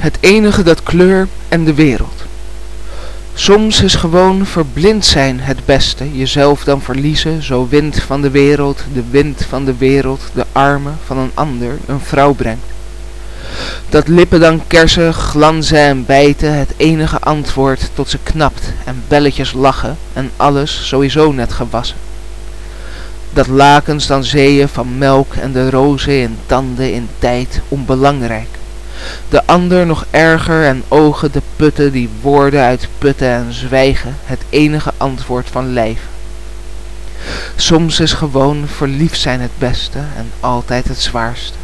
Het enige dat kleur en de wereld. Soms is gewoon verblind zijn het beste, jezelf dan verliezen, zo wind van de wereld, de wind van de wereld, de armen van een ander een vrouw brengt. Dat lippen dan kersen, glanzen en bijten, het enige antwoord tot ze knapt en belletjes lachen en alles sowieso net gewassen. Dat lakens dan zeeën van melk en de rozen in tanden in tijd onbelangrijk. De ander nog erger en ogen de putten die woorden uitputten en zwijgen het enige antwoord van lijf. Soms is gewoon verliefd zijn het beste en altijd het zwaarste.